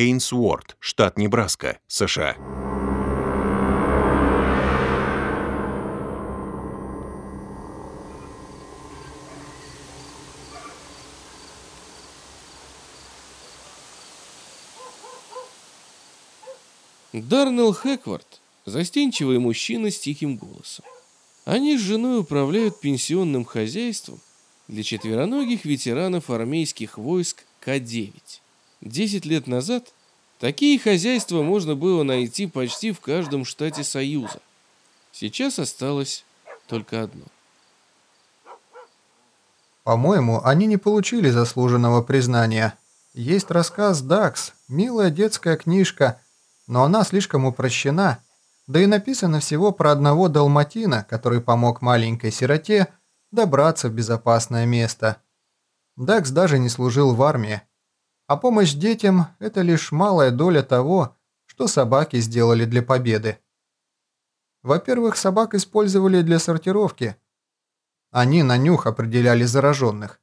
Эйнсуорт, штат Небраска, США. Дарнелл Хэквард – застенчивый мужчина с тихим голосом. Они с женой управляют пенсионным хозяйством для четвероногих ветеранов армейских войск К-9. Десять лет назад такие хозяйства можно было найти почти в каждом штате Союза. Сейчас осталось только одно. По-моему, они не получили заслуженного признания. Есть рассказ «Дакс», милая детская книжка, но она слишком упрощена – да и написано всего про одного далматина, который помог маленькой сироте добраться в безопасное место. Дакс даже не служил в армии. А помощь детям – это лишь малая доля того, что собаки сделали для победы. Во-первых, собак использовали для сортировки. Они на нюх определяли зараженных.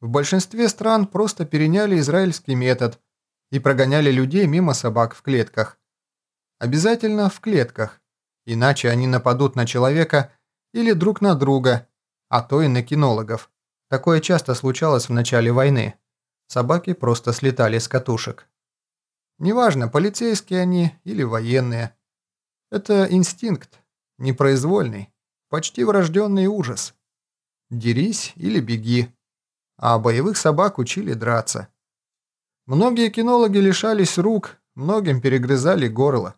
В большинстве стран просто переняли израильский метод и прогоняли людей мимо собак в клетках. Обязательно в клетках, иначе они нападут на человека или друг на друга, а то и на кинологов. Такое часто случалось в начале войны. Собаки просто слетали с катушек. Неважно, полицейские они или военные. Это инстинкт, непроизвольный, почти врожденный ужас. Дерись или беги. А боевых собак учили драться. Многие кинологи лишались рук, многим перегрызали горло.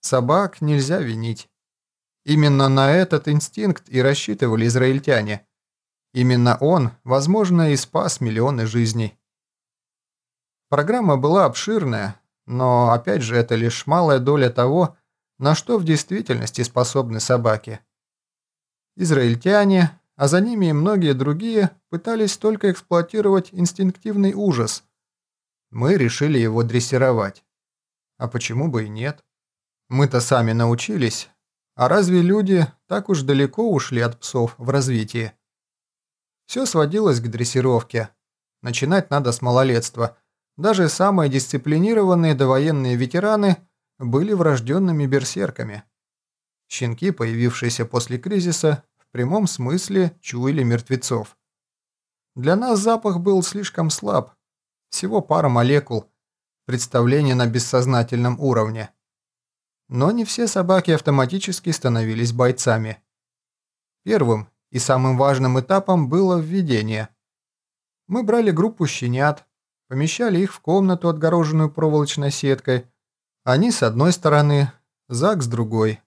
Собак нельзя винить. Именно на этот инстинкт и рассчитывали израильтяне. Именно он, возможно, и спас миллионы жизней. Программа была обширная, но, опять же, это лишь малая доля того, на что в действительности способны собаки. Израильтяне, а за ними и многие другие, пытались только эксплуатировать инстинктивный ужас. Мы решили его дрессировать. А почему бы и нет? Мы-то сами научились. А разве люди так уж далеко ушли от псов в развитии? Все сводилось к дрессировке. Начинать надо с малолетства. Даже самые дисциплинированные довоенные ветераны были врожденными берсерками. Щенки, появившиеся после кризиса, в прямом смысле чуяли мертвецов. Для нас запах был слишком слаб. Всего пара молекул. Представление на бессознательном уровне. Но не все собаки автоматически становились бойцами. Первым и самым важным этапом было введение. Мы брали группу щенят, помещали их в комнату, отгороженную проволочной сеткой. Они с одной стороны, Зак с другой.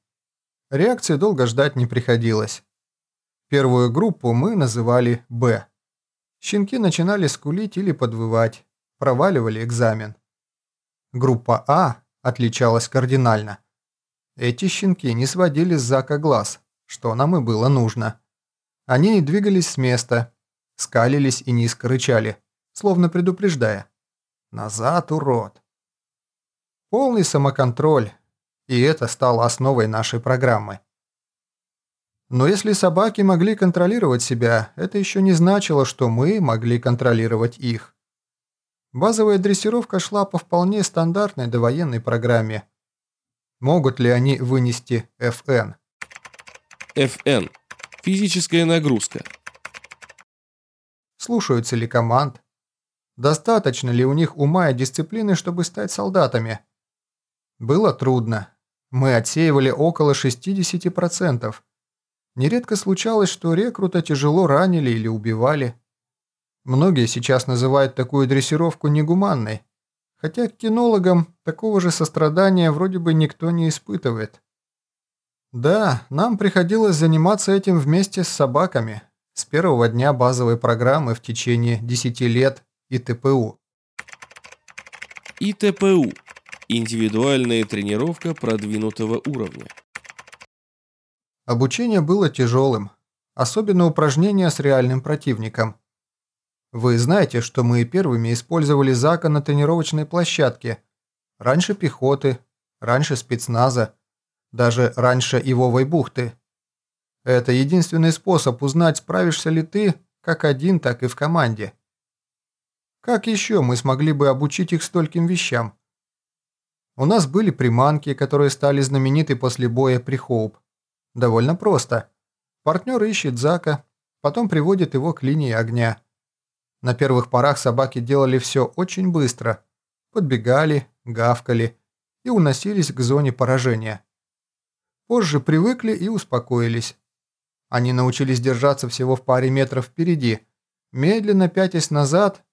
Реакции долго ждать не приходилось. Первую группу мы называли «Б». Щенки начинали скулить или подвывать, проваливали экзамен. Группа А отличалась кардинально. Эти щенки не сводили с Зака глаз, что нам и было нужно. Они не двигались с места, скалились и низко рычали, словно предупреждая. «Назад, урод!» Полный самоконтроль, и это стало основой нашей программы. Но если собаки могли контролировать себя, это еще не значило, что мы могли контролировать их. Базовая дрессировка шла по вполне стандартной довоенной программе – Могут ли они вынести ФН? ФН. Физическая нагрузка. Слушаются ли команд? Достаточно ли у них ума и дисциплины, чтобы стать солдатами? Было трудно. Мы отсеивали около 60%. Нередко случалось, что рекрута тяжело ранили или убивали. Многие сейчас называют такую дрессировку негуманной, Хотя к кинологам такого же сострадания вроде бы никто не испытывает. Да, нам приходилось заниматься этим вместе с собаками с первого дня базовой программы в течение 10 лет ИТПУ. ИТПУ – индивидуальная тренировка продвинутого уровня. Обучение было тяжелым, особенно упражнения с реальным противником – вы знаете, что мы первыми использовали Зака на тренировочной площадке. Раньше пехоты, раньше спецназа, даже раньше Ивовой бухты. Это единственный способ узнать, справишься ли ты как один, так и в команде. Как еще мы смогли бы обучить их стольким вещам? У нас были приманки, которые стали знамениты после боя при Хоуп. Довольно просто. Партнер ищет Зака, потом приводит его к линии огня. На первых порах собаки делали все очень быстро. Подбегали, гавкали и уносились к зоне поражения. Позже привыкли и успокоились. Они научились держаться всего в паре метров впереди, медленно пятясь назад,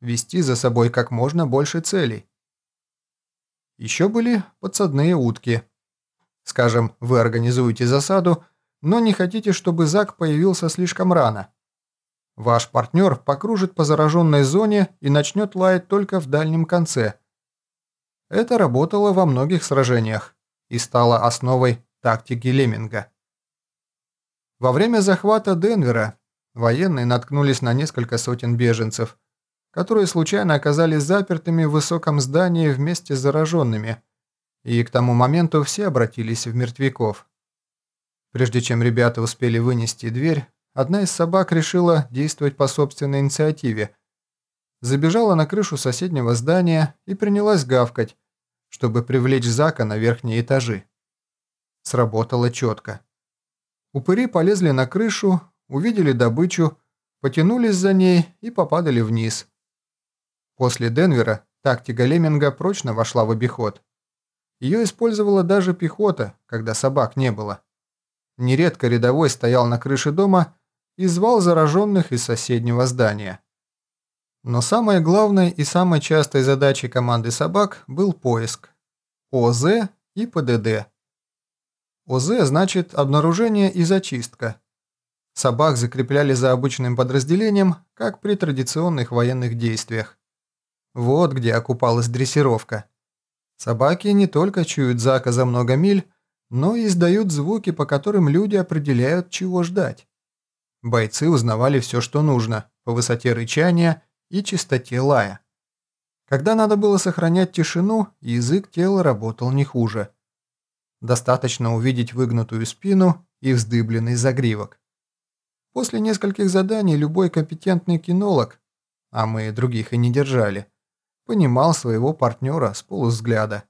вести за собой как можно больше целей. Еще были подсадные утки. Скажем, вы организуете засаду, но не хотите, чтобы Зак появился слишком рано. Ваш партнер покружит по зараженной зоне и начнет лаять только в дальнем конце. Это работало во многих сражениях и стало основой тактики Леминга. Во время захвата Денвера военные наткнулись на несколько сотен беженцев, которые случайно оказались запертыми в высоком здании вместе с зараженными, и к тому моменту все обратились в мертвяков. Прежде чем ребята успели вынести дверь, одна из собак решила действовать по собственной инициативе. Забежала на крышу соседнего здания и принялась гавкать, чтобы привлечь Зака на верхние этажи. Сработало четко. Упыри полезли на крышу, увидели добычу, потянулись за ней и попадали вниз. После Денвера тактика Леминга прочно вошла в обиход. Ее использовала даже пехота, когда собак не было. Нередко рядовой стоял на крыше дома и звал зараженных из соседнего здания. Но самой главной и самой частой задачей команды собак был поиск. ОЗ и ПДД. ОЗ значит обнаружение и зачистка. Собак закрепляли за обычным подразделением, как при традиционных военных действиях. Вот где окупалась дрессировка. Собаки не только чуют Зака за много миль, но и издают звуки, по которым люди определяют, чего ждать. Бойцы узнавали все, что нужно, по высоте рычания и чистоте лая. Когда надо было сохранять тишину, язык тела работал не хуже. Достаточно увидеть выгнутую спину и вздыбленный загривок. После нескольких заданий любой компетентный кинолог, а мы других и не держали, понимал своего партнера с полузгляда.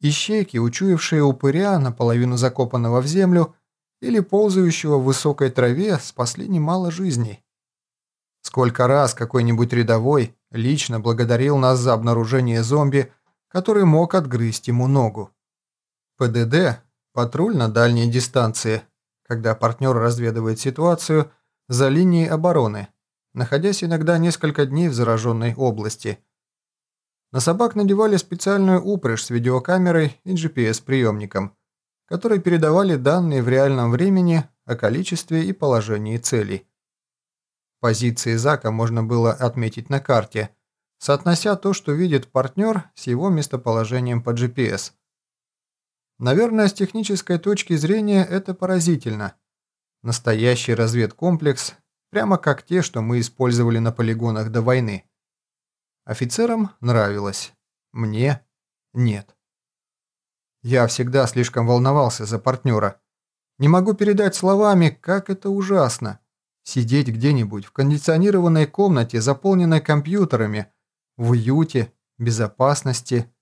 Ищейки, учуявшие упыря, наполовину закопанного в землю, или ползающего в высокой траве, спасли немало жизней. Сколько раз какой-нибудь рядовой лично благодарил нас за обнаружение зомби, который мог отгрызть ему ногу. ПДД – патруль на дальней дистанции, когда партнер разведывает ситуацию за линией обороны, находясь иногда несколько дней в зараженной области. На собак надевали специальную упряжь с видеокамерой и GPS-приемником, которые передавали данные в реальном времени о количестве и положении целей. Позиции Зака можно было отметить на карте, соотнося то, что видит партнер, с его местоположением по GPS – Наверное, с технической точки зрения это поразительно. Настоящий разведкомплекс, прямо как те, что мы использовали на полигонах до войны. Офицерам нравилось. Мне нет. Я всегда слишком волновался за партнера. Не могу передать словами, как это ужасно. Сидеть где-нибудь в кондиционированной комнате, заполненной компьютерами, в уюте, безопасности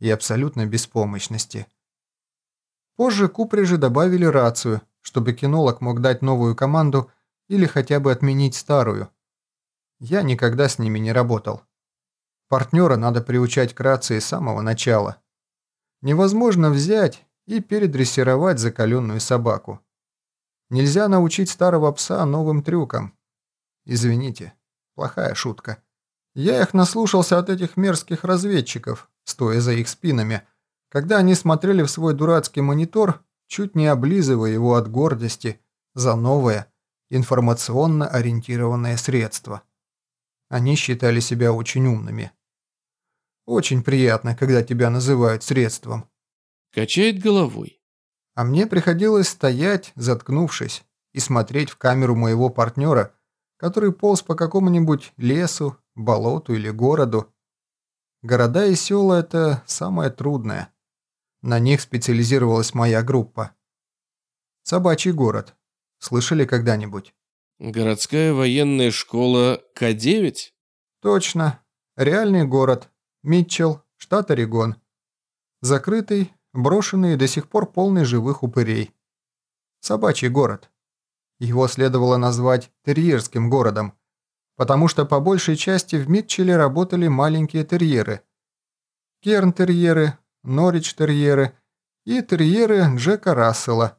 и абсолютной беспомощности. Позже к добавили рацию, чтобы кинолог мог дать новую команду или хотя бы отменить старую. Я никогда с ними не работал. Партнера надо приучать к рации с самого начала. Невозможно взять и передрессировать закаленную собаку. Нельзя научить старого пса новым трюкам. Извините, плохая шутка. Я их наслушался от этих мерзких разведчиков, стоя за их спинами – когда они смотрели в свой дурацкий монитор, чуть не облизывая его от гордости за новое, информационно ориентированное средство. Они считали себя очень умными. Очень приятно, когда тебя называют средством. Качает головой. А мне приходилось стоять, заткнувшись, и смотреть в камеру моего партнера, который полз по какому-нибудь лесу, болоту или городу. Города и села – это самое трудное. На них специализировалась моя группа. Собачий город. Слышали когда-нибудь? Городская военная школа К-9? Точно. Реальный город. Митчелл, штат Орегон. Закрытый, брошенный и до сих пор полный живых упырей. Собачий город. Его следовало назвать терьерским городом, потому что по большей части в Митчелле работали маленькие терьеры. Керн-терьеры, Норрич-терьеры и терьеры Джека Рассела,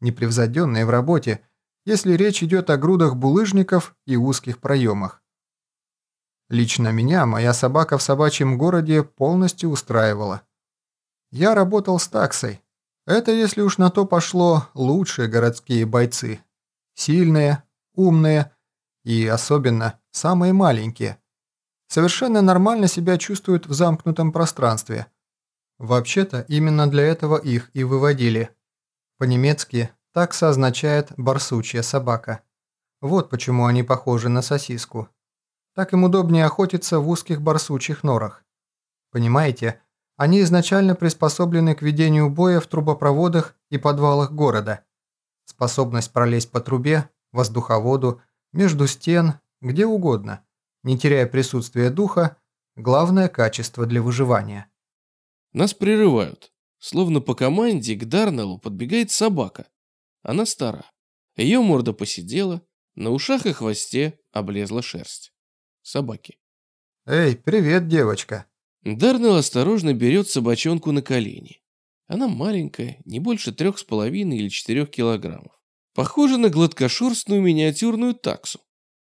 непревзойденные в работе, если речь идет о грудах булыжников и узких проемах. Лично меня моя собака в собачьем городе полностью устраивала. Я работал с таксой. Это, если уж на то пошло, лучшие городские бойцы. Сильные, умные и, особенно, самые маленькие. Совершенно нормально себя чувствуют в замкнутом пространстве. Вообще-то, именно для этого их и выводили. По-немецки такса означает «барсучья собака». Вот почему они похожи на сосиску. Так им удобнее охотиться в узких барсучьих норах. Понимаете, они изначально приспособлены к ведению боя в трубопроводах и подвалах города. Способность пролезть по трубе, воздуховоду, между стен, где угодно, не теряя присутствия духа, главное качество для выживания. Нас прерывают. Словно по команде к Дарнеллу подбегает собака. Она стара. Ее морда посидела, на ушах и хвосте облезла шерсть собаки. «Эй, привет, девочка!» Дарнелл осторожно берет собачонку на колени. Она маленькая, не больше трех с половиной или четырех килограммов. Похожа на гладкошерстную миниатюрную таксу,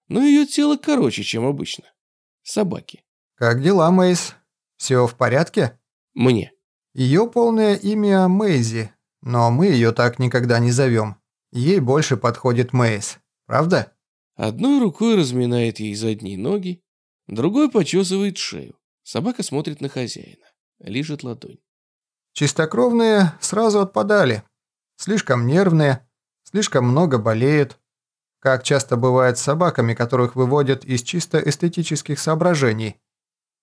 но ее тело короче, чем обычно. Собаки. «Как дела, Мейс? Все в порядке?» Мне. Ее полное имя Мэйзи, но мы ее так никогда не зовем. Ей больше подходит Мейс, правда? Одной рукой разминает ей задние ноги, другой почесывает шею. Собака смотрит на хозяина, лижет ладонь. Чистокровные сразу отпадали. Слишком нервные, слишком много болеют. Как часто бывает с собаками, которых выводят из чисто эстетических соображений.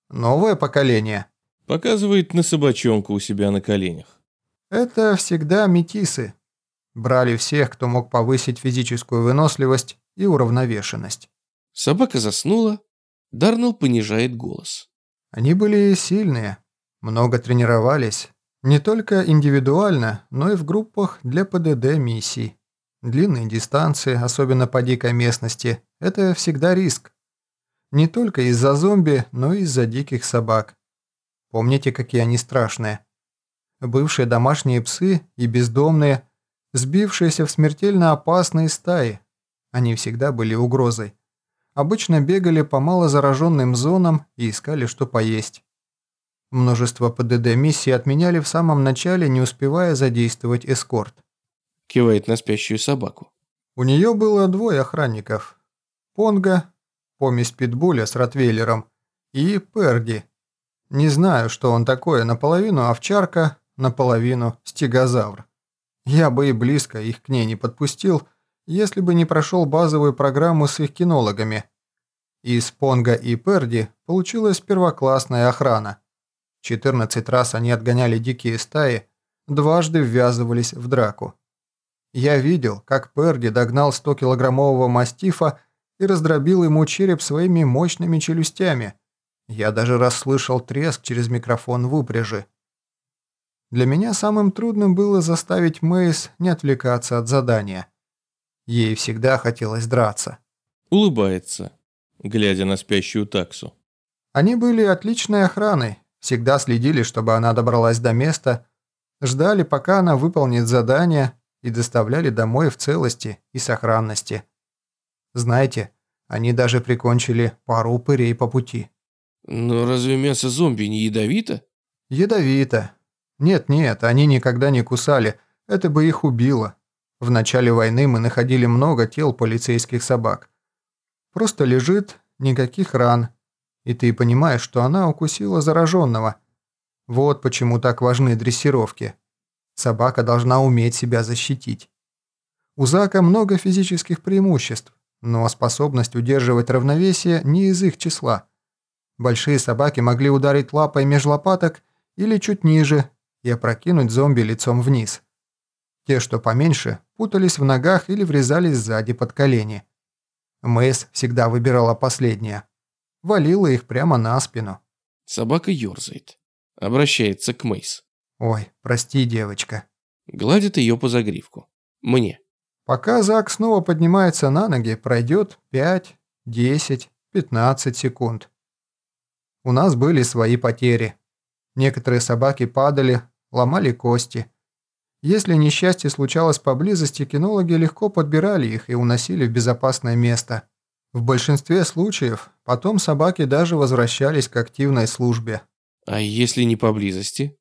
Новое поколение. Показывает на собачонку у себя на коленях. Это всегда метисы. Брали всех, кто мог повысить физическую выносливость и уравновешенность. Собака заснула. Дарнелл понижает голос. Они были сильные, много тренировались. Не только индивидуально, но и в группах для ПДД-миссий. Длинные дистанции, особенно по дикой местности, это всегда риск. Не только из-за зомби, но и из-за диких собак. Помните, какие они страшные? Бывшие домашние псы и бездомные, сбившиеся в смертельно опасные стаи, они всегда были угрозой. Обычно бегали по малозараженным зонам и искали, что поесть. Множество ПДД-миссий отменяли в самом начале, не успевая задействовать эскорт. Кивает на спящую собаку. У нее было двое охранников. Понга, помесь питбуля с ротвейлером, и Перди. Не знаю, что он такое, наполовину овчарка, наполовину стегозавр. Я бы и близко их к ней не подпустил, если бы не прошел базовую программу с их кинологами. Из Понга и Перди получилась первоклассная охрана. 14 раз они отгоняли дикие стаи, дважды ввязывались в драку. Я видел, как Перди догнал 100-килограммового мастифа и раздробил ему череп своими мощными челюстями. Я даже расслышал треск через микрофон в упряжи. Для меня самым трудным было заставить Мейс не отвлекаться от задания. Ей всегда хотелось драться. Улыбается, глядя на спящую таксу. Они были отличной охраной, всегда следили, чтобы она добралась до места, ждали, пока она выполнит задание и доставляли домой в целости и сохранности. Знаете, они даже прикончили пару упырей по пути. Но разве мясо зомби не ядовито? Ядовито. Нет-нет, они никогда не кусали, это бы их убило. В начале войны мы находили много тел полицейских собак. Просто лежит, никаких ран. И ты понимаешь, что она укусила зараженного. Вот почему так важны дрессировки. Собака должна уметь себя защитить. У Зака много физических преимуществ, но способность удерживать равновесие не из их числа. Большие собаки могли ударить лапой меж лопаток или чуть ниже и опрокинуть зомби лицом вниз. Те, что поменьше, путались в ногах или врезались сзади под колени. Мэйс всегда выбирала последнее. валила их прямо на спину. Собака ерзает. Обращается к Мейс. Ой, прости, девочка. Гладит ее по загривку. Мне. Пока Зак снова поднимается на ноги, пройдет 5, 10, 15 секунд. У нас были свои потери. Некоторые собаки падали, ломали кости. Если несчастье случалось поблизости, кинологи легко подбирали их и уносили в безопасное место. В большинстве случаев потом собаки даже возвращались к активной службе. А если не поблизости?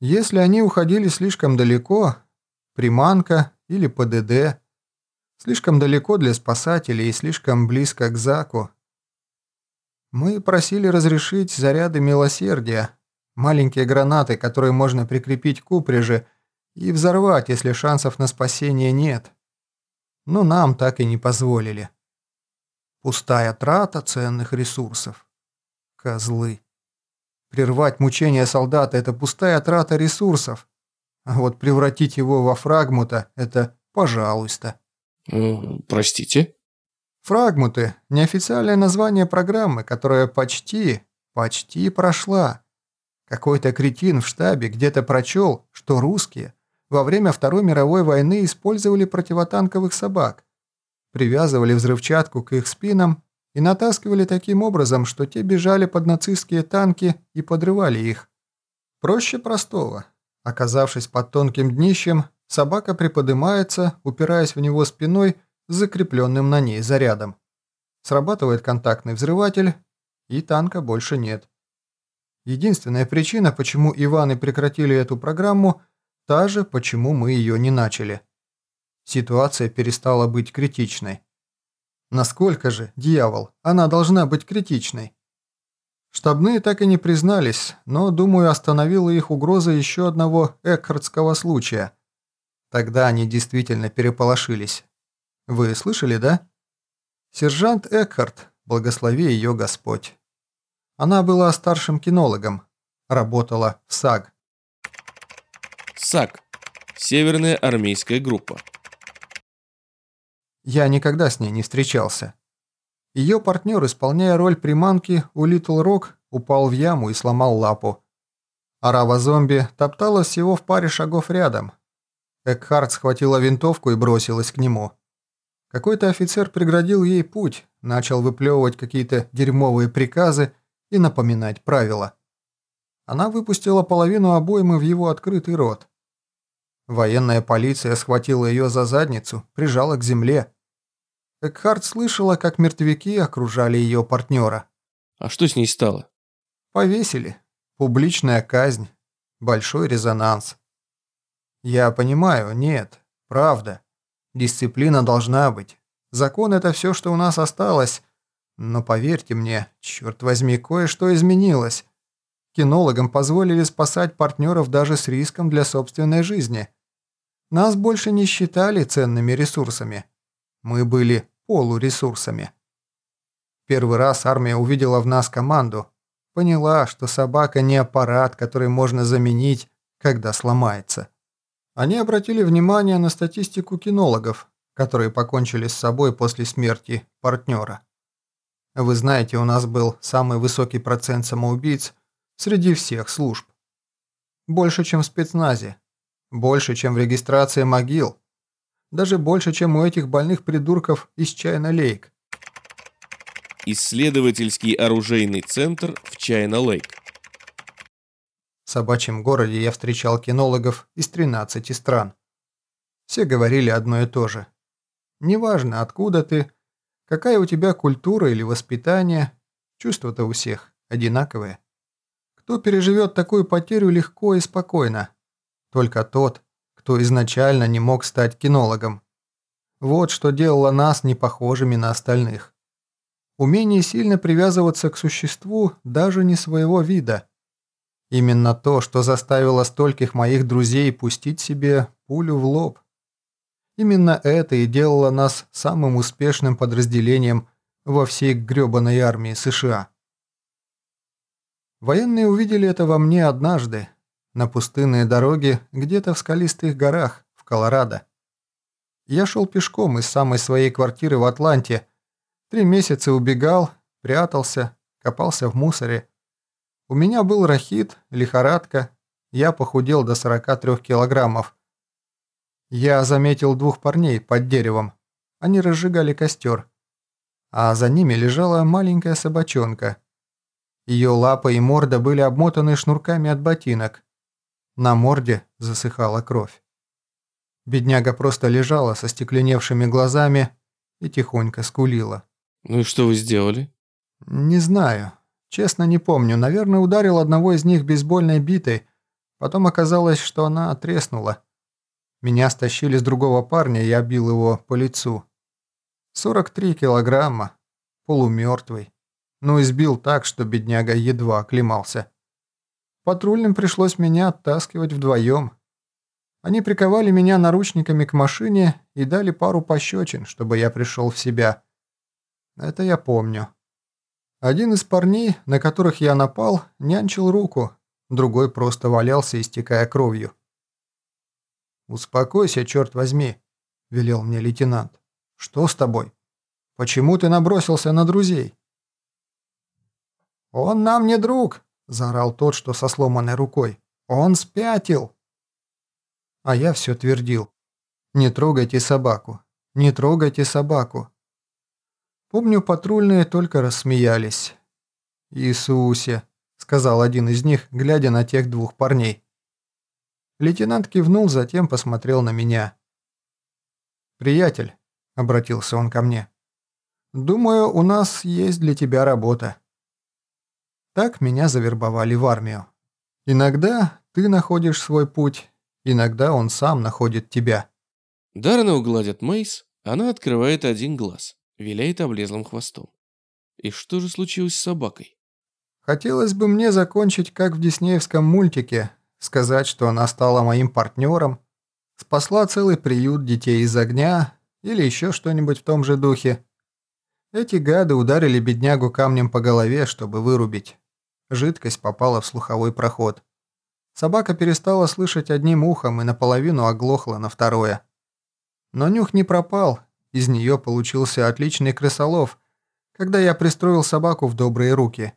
Если они уходили слишком далеко, приманка или ПДД, слишком далеко для спасателей и слишком близко к Заку, мы просили разрешить заряды милосердия, маленькие гранаты, которые можно прикрепить к упряжи и взорвать, если шансов на спасение нет. Но нам так и не позволили. Пустая трата ценных ресурсов. Козлы. Прервать мучения солдата – это пустая трата ресурсов. А вот превратить его во фрагмута – это пожалуйста. Э, простите? Фрагмуты – неофициальное название программы, которая почти, почти прошла. Какой-то кретин в штабе где-то прочел, что русские во время Второй мировой войны использовали противотанковых собак привязывали взрывчатку к их спинам и натаскивали таким образом, что те бежали под нацистские танки и подрывали их. Проще простого. Оказавшись под тонким днищем, собака приподнимается, упираясь в него спиной закрепленным на ней зарядом. Срабатывает контактный взрыватель, и танка больше нет. Единственная причина, почему Иваны прекратили эту программу, та же, почему мы ее не начали – Ситуация перестала быть критичной. Насколько же, дьявол, она должна быть критичной? Штабные так и не признались, но, думаю, остановила их угроза еще одного экхардского случая. Тогда они действительно переполошились. Вы слышали, да? Сержант Экхард, благослови ее Господь. Она была старшим кинологом, работала в САГ. САГ. Северная армейская группа. Я никогда с ней не встречался. Ее партнер, исполняя роль приманки у Литл Рок, упал в яму и сломал лапу. Арава-зомби топталась всего в паре шагов рядом. Экхард схватила винтовку и бросилась к нему. Какой-то офицер преградил ей путь, начал выплевывать какие-то дерьмовые приказы и напоминать правила. Она выпустила половину обоймы в его открытый рот. Военная полиция схватила ее за задницу, прижала к земле. Экхард слышала, как мертвяки окружали ее партнера. А что с ней стало? Повесили. Публичная казнь. Большой резонанс. Я понимаю, нет, правда. Дисциплина должна быть. Закон – это все, что у нас осталось. Но поверьте мне, черт возьми, кое-что изменилось. Кинологам позволили спасать партнеров даже с риском для собственной жизни. Нас больше не считали ценными ресурсами. Мы были полуресурсами. Первый раз армия увидела в нас команду. Поняла, что собака не аппарат, который можно заменить, когда сломается. Они обратили внимание на статистику кинологов, которые покончили с собой после смерти партнера. Вы знаете, у нас был самый высокий процент самоубийц среди всех служб. Больше, чем в спецназе. Больше, чем в регистрации могил. Даже больше, чем у этих больных придурков из Чайна-Лейк. Исследовательский оружейный центр в Чайна-Лейк. В собачьем городе я встречал кинологов из 13 стран. Все говорили одно и то же. Неважно, откуда ты, какая у тебя культура или воспитание, чувства-то у всех одинаковые. Кто переживет такую потерю легко и спокойно? Только тот, кто изначально не мог стать кинологом. Вот что делало нас непохожими на остальных. Умение сильно привязываться к существу даже не своего вида. Именно то, что заставило стольких моих друзей пустить себе пулю в лоб. Именно это и делало нас самым успешным подразделением во всей грёбаной армии США. Военные увидели это во мне однажды, на пустынные дороги где-то в скалистых горах в Колорадо. Я шел пешком из самой своей квартиры в Атланте, три месяца убегал, прятался, копался в мусоре. У меня был рахит, лихорадка, я похудел до 43 килограммов. Я заметил двух парней под деревом. Они разжигали костер. А за ними лежала маленькая собачонка. Ее лапы и морда были обмотаны шнурками от ботинок. На морде засыхала кровь. Бедняга просто лежала со стекленевшими глазами и тихонько скулила. Ну и что вы сделали? Не знаю. Честно не помню. Наверное, ударил одного из них бейсбольной битой. Потом оказалось, что она треснула. Меня стащили с другого парня, я бил его по лицу. 43 килограмма. Полумертвый. Ну, избил так, что бедняга едва оклемался. Патрульным пришлось меня оттаскивать вдвоем. Они приковали меня наручниками к машине и дали пару пощечин, чтобы я пришел в себя. Это я помню. Один из парней, на которых я напал, нянчил руку, другой просто валялся, истекая кровью. «Успокойся, черт возьми», – велел мне лейтенант. «Что с тобой? Почему ты набросился на друзей?» «Он нам не друг», – заорал тот, что со сломанной рукой. «Он спятил!» А я все твердил. «Не трогайте собаку! Не трогайте собаку!» Помню, патрульные только рассмеялись. «Иисусе!» – сказал один из них, глядя на тех двух парней. Лейтенант кивнул, затем посмотрел на меня. «Приятель», – обратился он ко мне, – «думаю, у нас есть для тебя работа». Так меня завербовали в армию. Иногда ты находишь свой путь, иногда он сам находит тебя. Дарна угладит Мейс, она открывает один глаз, виляет облезлым хвостом. И что же случилось с собакой? Хотелось бы мне закончить, как в диснеевском мультике, сказать, что она стала моим партнером, спасла целый приют детей из огня или еще что-нибудь в том же духе. Эти гады ударили беднягу камнем по голове, чтобы вырубить. Жидкость попала в слуховой проход. Собака перестала слышать одним ухом и наполовину оглохла на второе. Но нюх не пропал, из нее получился отличный крысолов, когда я пристроил собаку в добрые руки.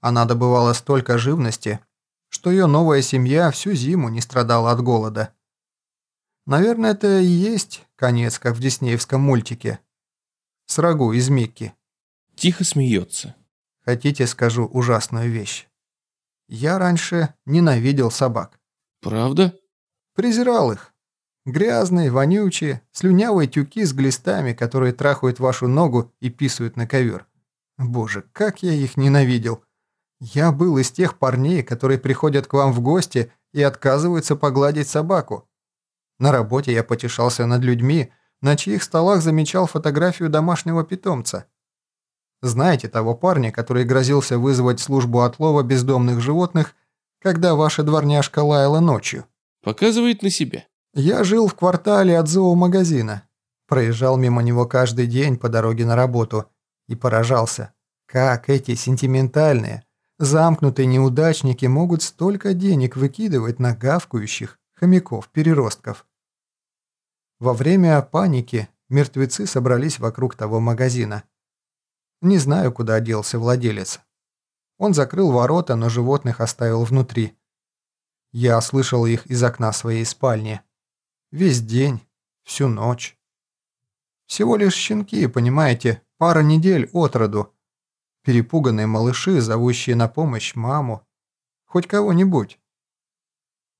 Она добывала столько живности, что ее новая семья всю зиму не страдала от голода. Наверное, это и есть конец, как в диснеевском мультике. С рагу из Микки. Тихо смеется. Хотите, скажу ужасную вещь? Я раньше ненавидел собак. Правда? Презирал их. Грязные, вонючие, слюнявые тюки с глистами, которые трахают вашу ногу и писают на ковер. Боже, как я их ненавидел. Я был из тех парней, которые приходят к вам в гости и отказываются погладить собаку. На работе я потешался над людьми, на чьих столах замечал фотографию домашнего питомца. Знаете того парня, который грозился вызвать службу отлова бездомных животных, когда ваша дворняжка лаяла ночью? Показывает на себя. Я жил в квартале от зоомагазина. Проезжал мимо него каждый день по дороге на работу и поражался, как эти сентиментальные, замкнутые неудачники могут столько денег выкидывать на гавкающих хомяков-переростков. Во время паники мертвецы собрались вокруг того магазина. Не знаю, куда делся владелец. Он закрыл ворота, но животных оставил внутри. Я слышал их из окна своей спальни. Весь день, всю ночь. Всего лишь щенки, понимаете, пара недель от роду. Перепуганные малыши, зовущие на помощь маму. Хоть кого-нибудь.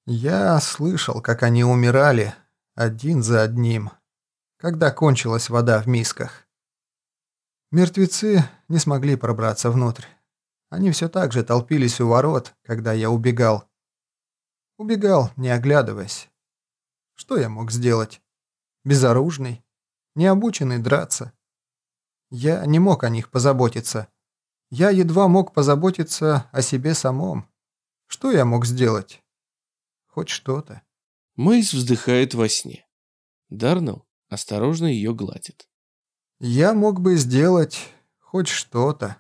Я слышал, как они умирали, один за одним, когда кончилась вода в мисках. Мертвецы не смогли пробраться внутрь. Они все так же толпились у ворот, когда я убегал. Убегал, не оглядываясь. Что я мог сделать? Безоружный, необученный драться. Я не мог о них позаботиться. Я едва мог позаботиться о себе самом. Что я мог сделать? Хоть что-то. Мэйс вздыхает во сне. Дарнелл осторожно ее гладит. Я мог бы сделать хоть что-то.